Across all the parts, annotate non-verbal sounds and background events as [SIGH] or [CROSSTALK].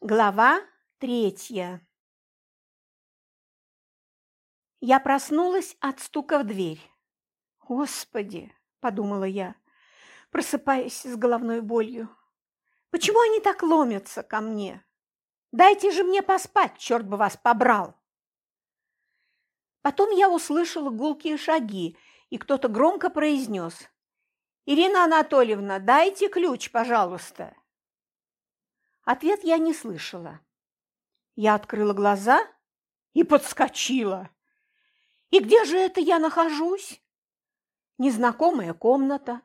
Глава третья Я проснулась от стука в дверь. «Господи!» – подумала я, просыпаясь с головной болью. «Почему они так ломятся ко мне? Дайте же мне поспать, черт бы вас побрал!» Потом я услышала гулкие шаги, и кто-то громко произнес. «Ирина Анатольевна, дайте ключ, пожалуйста!» Ответ я не слышала. Я открыла глаза и подскочила. И где же это я нахожусь? Незнакомая комната.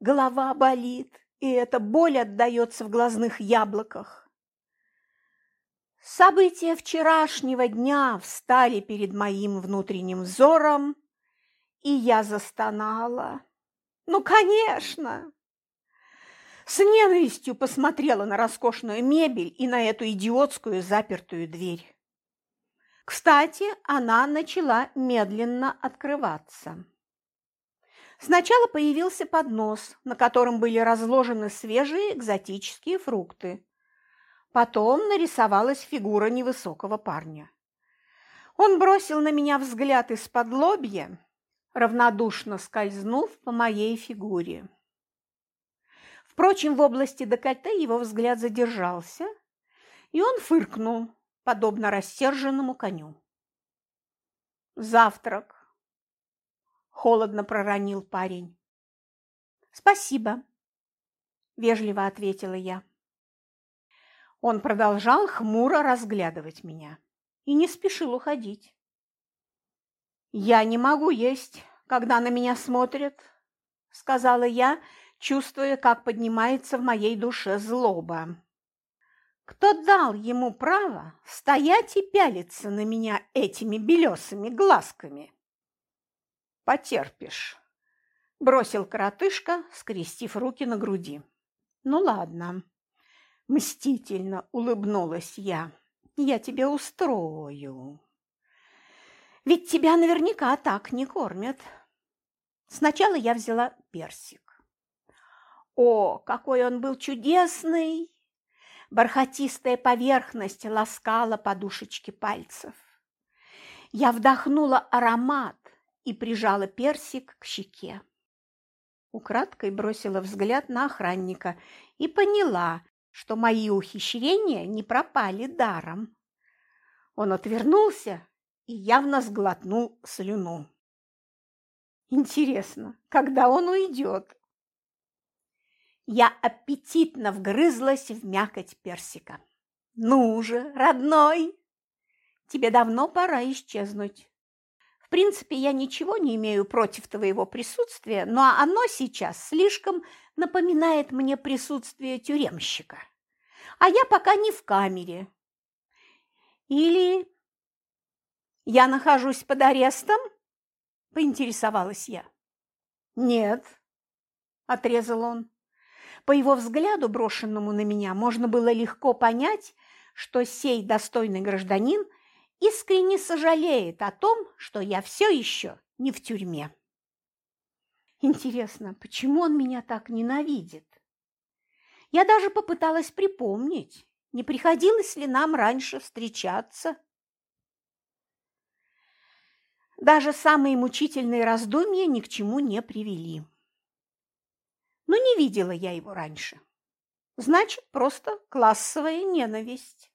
Голова болит, и эта боль отдается в глазных яблоках. События вчерашнего дня встали перед моим внутренним взором, и я застонала. Ну, конечно! С ненавистью посмотрела на роскошную мебель и на эту идиотскую запертую дверь. Кстати, она начала медленно открываться. Сначала появился поднос, на котором были разложены свежие экзотические фрукты. Потом нарисовалась фигура невысокого парня. Он бросил на меня взгляд из-под лобья, равнодушно скользнув по моей фигуре. Впрочем, в области декольте его взгляд задержался, и он фыркнул, подобно рассерженному коню. «Завтрак!» – холодно проронил парень. «Спасибо», – вежливо ответила я. Он продолжал хмуро разглядывать меня и не спешил уходить. «Я не могу есть, когда на меня смотрят», – сказала я, – чувствуя, как поднимается в моей душе злоба. Кто дал ему право стоять и пялиться на меня этими белесыми глазками? Потерпишь, бросил коротышка, скрестив руки на груди. Ну ладно, мстительно улыбнулась я. Я тебе устрою. Ведь тебя наверняка так не кормят. Сначала я взяла персик. О, какой он был чудесный! Бархатистая поверхность ласкала подушечки пальцев. Я вдохнула аромат и прижала персик к щеке. Украдкой бросила взгляд на охранника и поняла, что мои ухищрения не пропали даром. Он отвернулся и явно сглотнул слюну. Интересно, когда он уйдет? Я аппетитно вгрызлась в мякоть персика. «Ну же, родной, тебе давно пора исчезнуть. В принципе, я ничего не имею против твоего присутствия, но оно сейчас слишком напоминает мне присутствие тюремщика. А я пока не в камере. Или я нахожусь под арестом?» – поинтересовалась я. «Нет», – отрезал он. По его взгляду, брошенному на меня, можно было легко понять, что сей достойный гражданин искренне сожалеет о том, что я все еще не в тюрьме. Интересно, почему он меня так ненавидит? Я даже попыталась припомнить, не приходилось ли нам раньше встречаться. Даже самые мучительные раздумья ни к чему не привели но не видела я его раньше. Значит, просто классовая ненависть.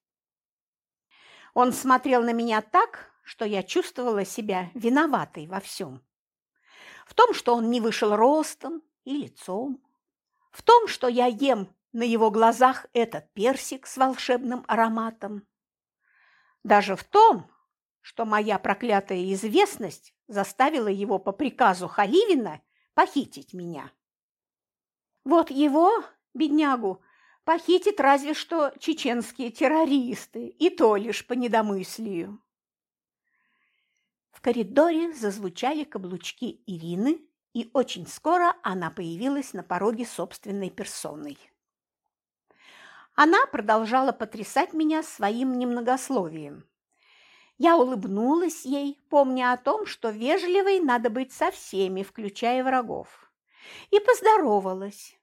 Он смотрел на меня так, что я чувствовала себя виноватой во всем. В том, что он не вышел ростом и лицом, в том, что я ем на его глазах этот персик с волшебным ароматом, даже в том, что моя проклятая известность заставила его по приказу Халивина похитить меня. Вот его, беднягу, похитит разве что чеченские террористы, и то лишь по недомыслию. В коридоре зазвучали каблучки Ирины, и очень скоро она появилась на пороге собственной персоной. Она продолжала потрясать меня своим немногословием. Я улыбнулась ей, помня о том, что вежливой надо быть со всеми, включая врагов и поздоровалась.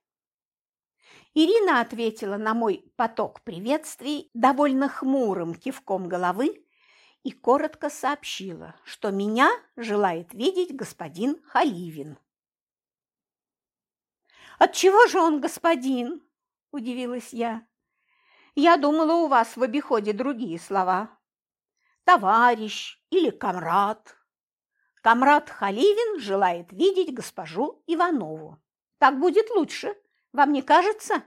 Ирина ответила на мой поток приветствий довольно хмурым кивком головы и коротко сообщила, что меня желает видеть господин Халивин. «Отчего же он господин?» – удивилась я. «Я думала, у вас в обиходе другие слова. Товарищ или комрад. Комрад Халивин желает видеть госпожу Иванову. Так будет лучше, вам не кажется?»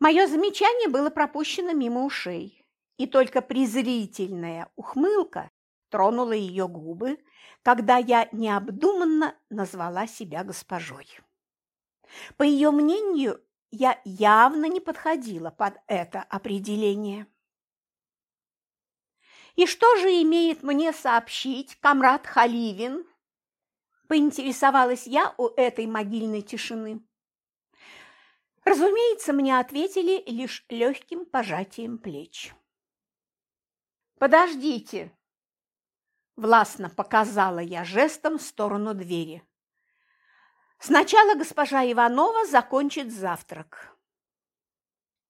Мое замечание было пропущено мимо ушей, и только презрительная ухмылка тронула ее губы, когда я необдуманно назвала себя госпожой. По ее мнению, я явно не подходила под это определение. «И что же имеет мне сообщить комрад Халивин?» – поинтересовалась я у этой могильной тишины. Разумеется, мне ответили лишь легким пожатием плеч. «Подождите!» – властно показала я жестом в сторону двери. «Сначала госпожа Иванова закончит завтрак».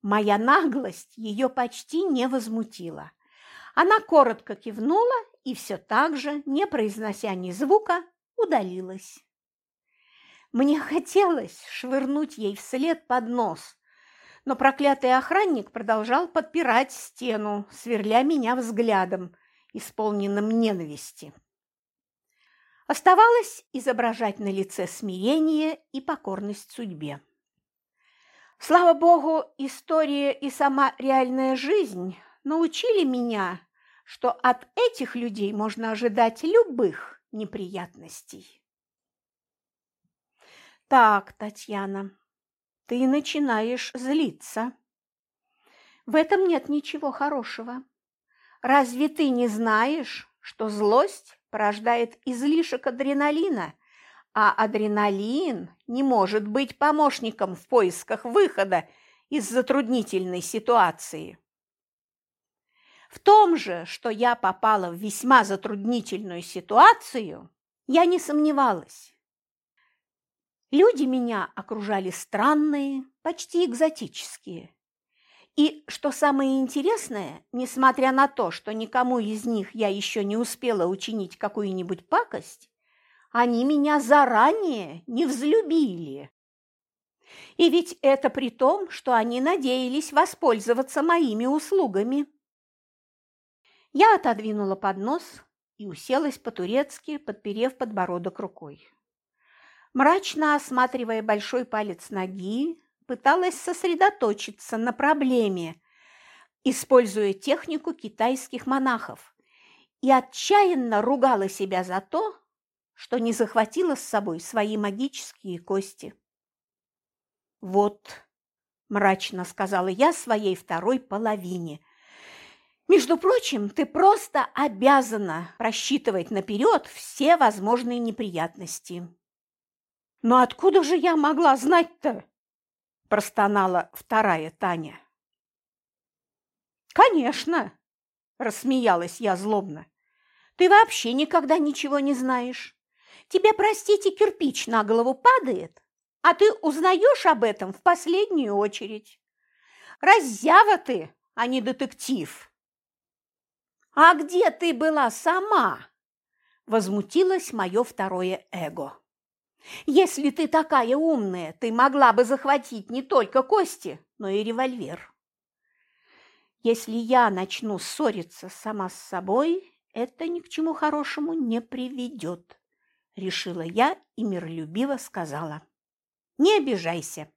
Моя наглость ее почти не возмутила. Она коротко кивнула и все так же, не произнося ни звука, удалилась. Мне хотелось швырнуть ей вслед под нос, но проклятый охранник продолжал подпирать стену, сверля меня взглядом, исполненным ненависти. Оставалось изображать на лице смирение и покорность судьбе. Слава богу, история и сама реальная жизнь научили меня, что от этих людей можно ожидать любых неприятностей. Так, Татьяна, ты начинаешь злиться. В этом нет ничего хорошего. Разве ты не знаешь, что злость порождает излишек адреналина, а адреналин не может быть помощником в поисках выхода из затруднительной ситуации? В том же, что я попала в весьма затруднительную ситуацию, я не сомневалась. Люди меня окружали странные, почти экзотические. И, что самое интересное, несмотря на то, что никому из них я еще не успела учинить какую-нибудь пакость, они меня заранее не взлюбили. И ведь это при том, что они надеялись воспользоваться моими услугами. Я отодвинула поднос и уселась по-турецки, подперев подбородок рукой. Мрачно осматривая большой палец ноги, пыталась сосредоточиться на проблеме, используя технику китайских монахов, и отчаянно ругала себя за то, что не захватила с собой свои магические кости. «Вот», – мрачно сказала я своей второй половине, – «между прочим, ты просто обязана рассчитывать наперед все возможные неприятности». «Но откуда же я могла знать-то?» – простонала вторая Таня. «Конечно!» – рассмеялась я злобно. «Ты вообще никогда ничего не знаешь. Тебе, простите, кирпич на голову падает, а ты узнаешь об этом в последнюю очередь. Раззява ты, а не детектив!» «А где ты была сама?» – возмутилось мое второе эго. Если ты такая умная, ты могла бы захватить не только кости, но и револьвер. Если я начну ссориться сама с собой, это ни к чему хорошему не приведет, решила я и миролюбиво сказала. Не обижайся.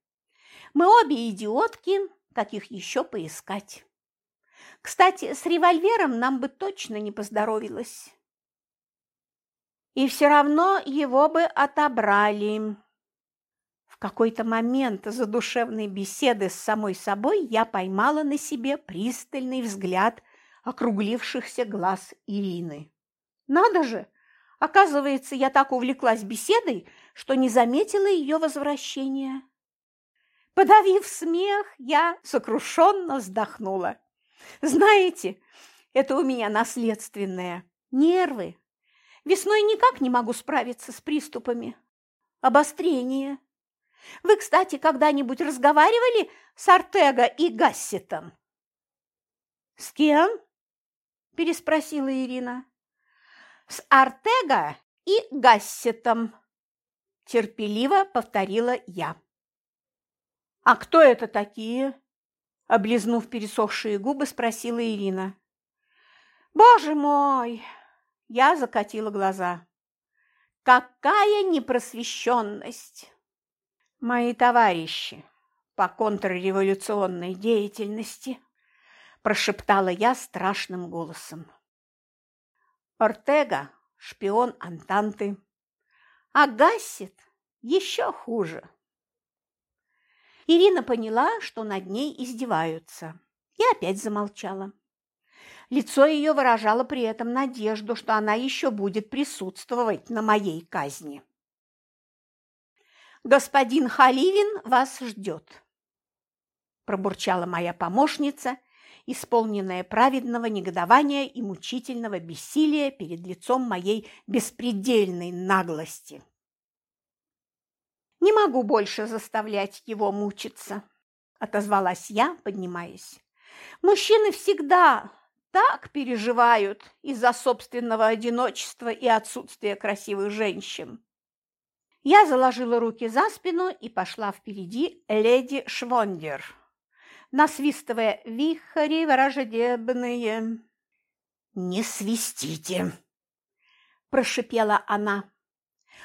Мы обе идиотки, каких еще поискать. Кстати, с револьвером нам бы точно не поздоровилось и все равно его бы отобрали. В какой-то момент задушевной беседы с самой собой я поймала на себе пристальный взгляд округлившихся глаз Ирины. Надо же! Оказывается, я так увлеклась беседой, что не заметила ее возвращения. Подавив смех, я сокрушенно вздохнула. Знаете, это у меня наследственное. Нервы, Весной никак не могу справиться с приступами. Обострение. Вы, кстати, когда-нибудь разговаривали с Артега и Гассетом?» «С кем?» – переспросила Ирина. «С Артега и Гассетом», – терпеливо повторила я. «А кто это такие?» – облизнув пересохшие губы, спросила Ирина. «Боже мой!» – я закатила глаза. «Какая непросвещенность!» «Мои товарищи по контрреволюционной деятельности», – прошептала я страшным голосом. Ортега – шпион Антанты, а Гассет еще хуже. Ирина поняла, что над ней издеваются, и опять замолчала. Лицо ее выражало при этом надежду, что она еще будет присутствовать на моей казни. «Господин Халивин вас ждет», – пробурчала моя помощница, исполненная праведного негодования и мучительного бессилия перед лицом моей беспредельной наглости. «Не могу больше заставлять его мучиться», – отозвалась я, поднимаясь. «Мужчины всегда так переживают из-за собственного одиночества и отсутствия красивых женщин». Я заложила руки за спину и пошла впереди леди Швондер, насвистывая вихари враждебные. «Не свистите!» – прошипела она.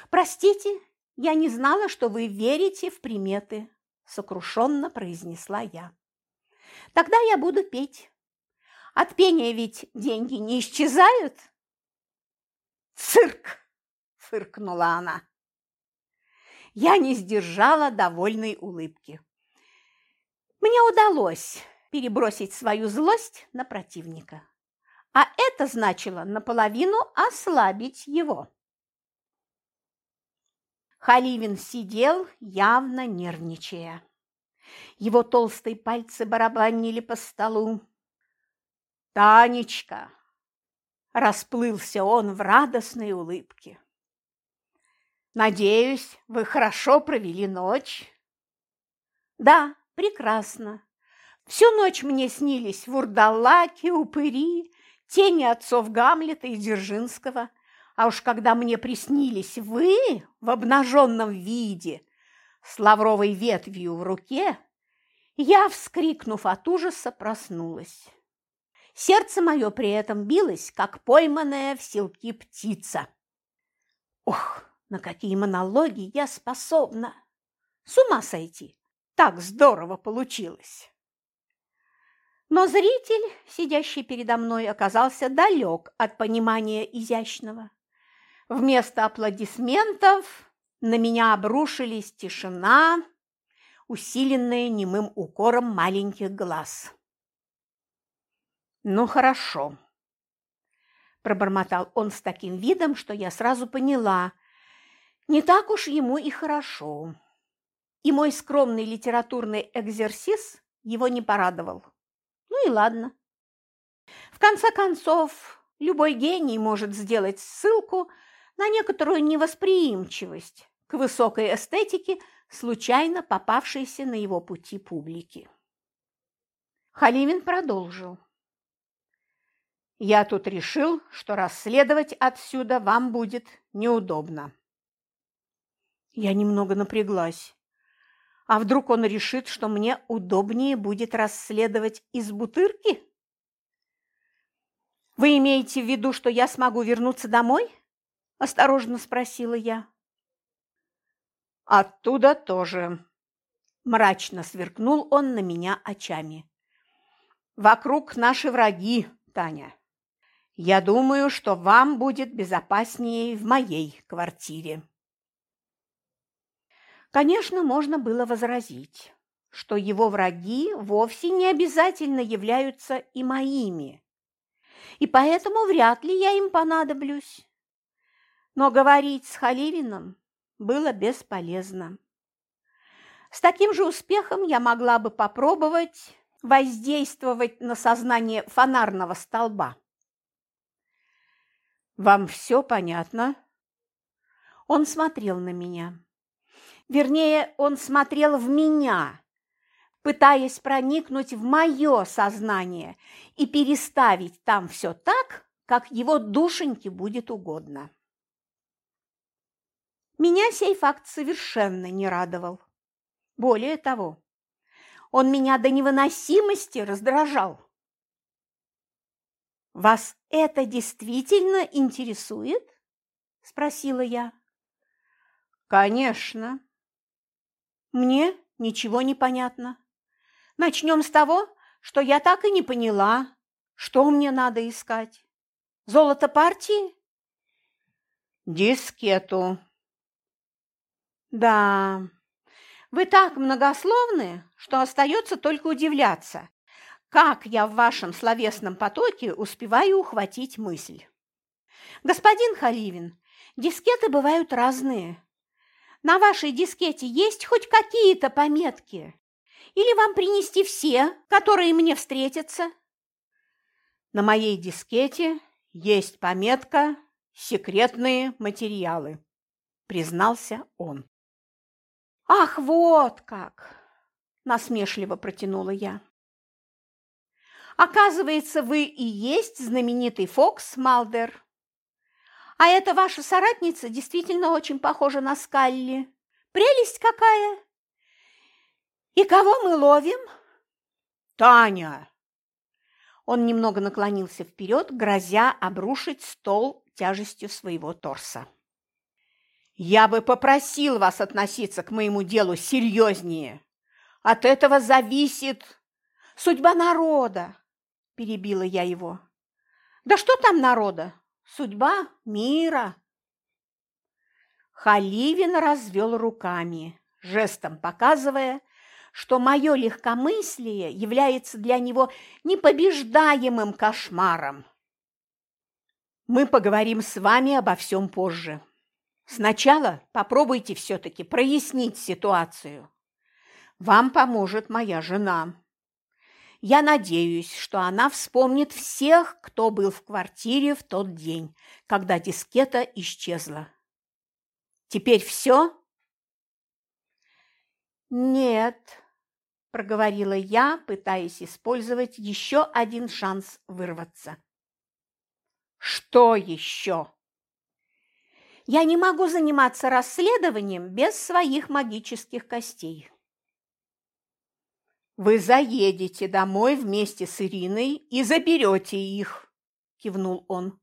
«Простите, «Я не знала, что вы верите в приметы», – сокрушенно произнесла я. «Тогда я буду петь. От пения ведь деньги не исчезают?» «Цирк!» – фыркнула она. Я не сдержала довольной улыбки. Мне удалось перебросить свою злость на противника, а это значило наполовину ослабить его. Халивин сидел, явно нервничая. Его толстые пальцы барабанили по столу. «Танечка!» – расплылся он в радостной улыбке. «Надеюсь, вы хорошо провели ночь?» «Да, прекрасно. Всю ночь мне снились вурдалаки, упыри, тени отцов Гамлета и Дзержинского, а уж когда мне приснились вы в обнаженном виде, с лавровой ветвью в руке, я, вскрикнув от ужаса, проснулась. Сердце мое при этом билось, как пойманная в селки птица. Ох, на какие монологи я способна! С ума сойти! Так здорово получилось! Но зритель, сидящий передо мной, оказался далек от понимания изящного. Вместо аплодисментов на меня обрушились тишина, усиленная немым укором маленьких глаз. «Ну, хорошо», – пробормотал он с таким видом, что я сразу поняла, не так уж ему и хорошо. И мой скромный литературный экзерсис его не порадовал. Ну и ладно. В конце концов, любой гений может сделать ссылку – на некоторую невосприимчивость к высокой эстетике случайно попавшейся на его пути публики. Халивин продолжил. «Я тут решил, что расследовать отсюда вам будет неудобно». Я немного напряглась. А вдруг он решит, что мне удобнее будет расследовать из бутырки? Вы имеете в виду, что я смогу вернуться домой? – осторожно спросила я. «Оттуда тоже», – мрачно сверкнул он на меня очами. «Вокруг наши враги, Таня. Я думаю, что вам будет безопаснее в моей квартире». Конечно, можно было возразить, что его враги вовсе не обязательно являются и моими, и поэтому вряд ли я им понадоблюсь но говорить с Халивиным было бесполезно. С таким же успехом я могла бы попробовать воздействовать на сознание фонарного столба. «Вам все понятно?» Он смотрел на меня. Вернее, он смотрел в меня, пытаясь проникнуть в мое сознание и переставить там все так, как его душеньке будет угодно. Меня сей факт совершенно не радовал. Более того, он меня до невыносимости раздражал. «Вас это действительно интересует?» – спросила я. «Конечно». «Мне ничего не понятно. Начнем с того, что я так и не поняла, что мне надо искать. Золото партии?» «Дискету». «Да, вы так многословны, что остается только удивляться, как я в вашем словесном потоке успеваю ухватить мысль. Господин Халивин, дискеты бывают разные. На вашей дискете есть хоть какие-то пометки? Или вам принести все, которые мне встретятся? На моей дискете есть пометка «Секретные материалы», признался он. «Ах, вот как!» – насмешливо протянула я. «Оказывается, вы и есть знаменитый Фокс Малдер. А эта ваша соратница действительно очень похожа на Скалли. Прелесть какая! И кого мы ловим?» «Таня!» Он немного наклонился вперед, грозя обрушить стол тяжестью своего торса. Я бы попросил вас относиться к моему делу серьезнее. От этого зависит судьба народа, перебила я его. Да что там народа? Судьба мира. Халивин развел руками, жестом показывая, что мое легкомыслие является для него непобеждаемым кошмаром. Мы поговорим с вами обо всем позже. Сначала попробуйте все-таки прояснить ситуацию. Вам поможет моя жена. Я надеюсь, что она вспомнит всех, кто был в квартире в тот день, когда дискета исчезла. Теперь все? Нет, проговорила я, пытаясь использовать еще один шанс вырваться. Что еще? Я не могу заниматься расследованием без своих магических костей. Вы заедете домой вместе с Ириной и заберете их, кивнул он.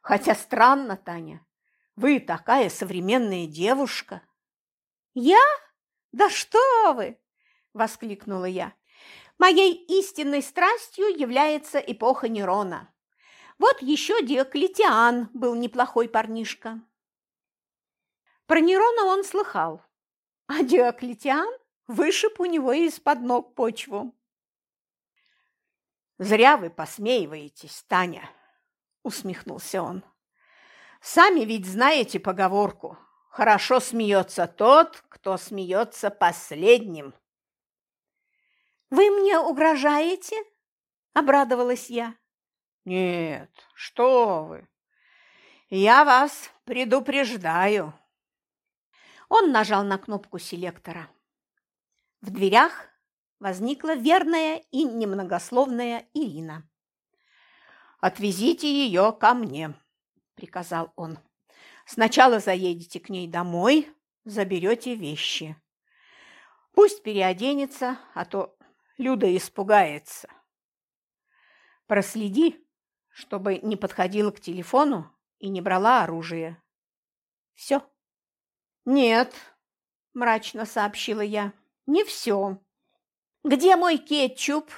Хотя странно, Таня, вы такая современная девушка. Я? Да что вы! воскликнула я. Моей истинной страстью является эпоха Нерона. Вот еще Диоклетиан был неплохой парнишка. Про Нерона он слыхал, [LAUGHS] а Диоклетиан вышиб у него из-под ног почву. «Зря вы посмеиваетесь, Таня», – усмехнулся он. «Сами ведь знаете поговорку «Хорошо смеется тот, кто смеется последним». «Вы мне угрожаете?» – обрадовалась я. «Нет, что вы! Я вас предупреждаю!» Он нажал на кнопку селектора. В дверях возникла верная и немногословная Ирина. «Отвезите ее ко мне», – приказал он. «Сначала заедете к ней домой, заберете вещи. Пусть переоденется, а то Люда испугается. Проследи, чтобы не подходила к телефону и не брала оружие. Все. «Нет», – мрачно сообщила я, – «не все. Где мой кетчуп,